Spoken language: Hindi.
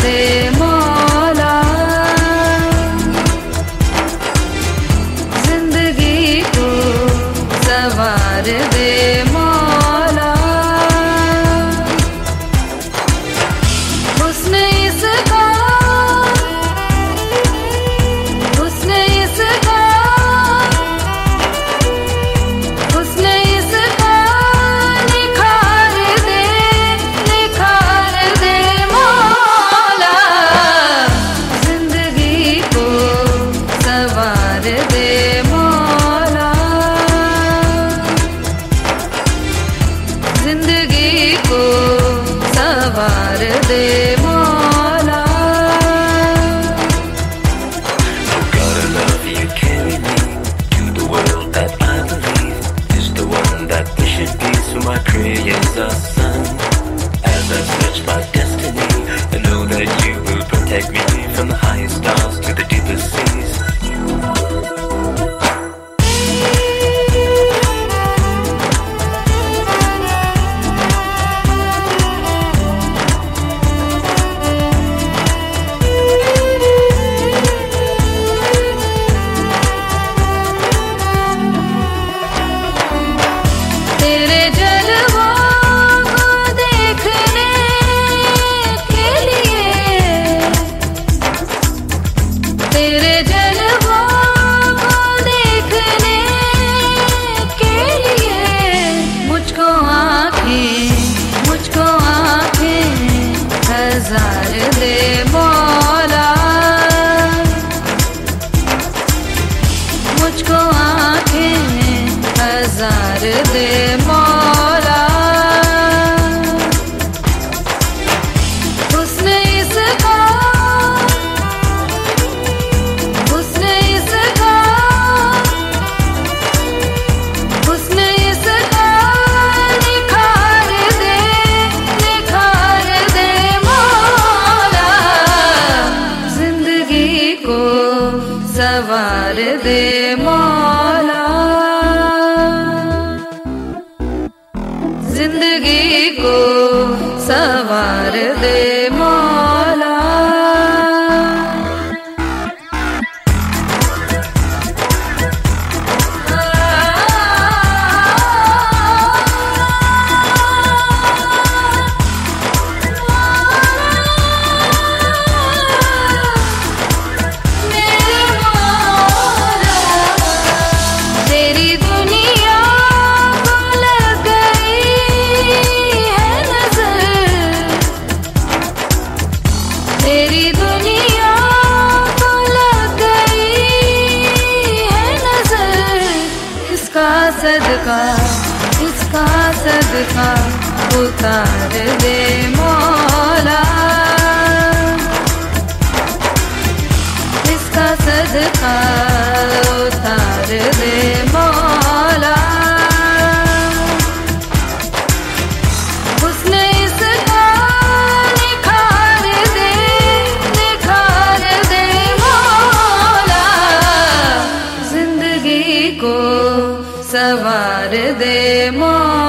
de ਵਾਰ ਦੇ नज़र दे मौला। मुझको आँखें हज़ार दे रे मौला। ज़िंदगी को सवार दे। सदका उसका सदका उतार दे मौला। इसका सदका वार दे मा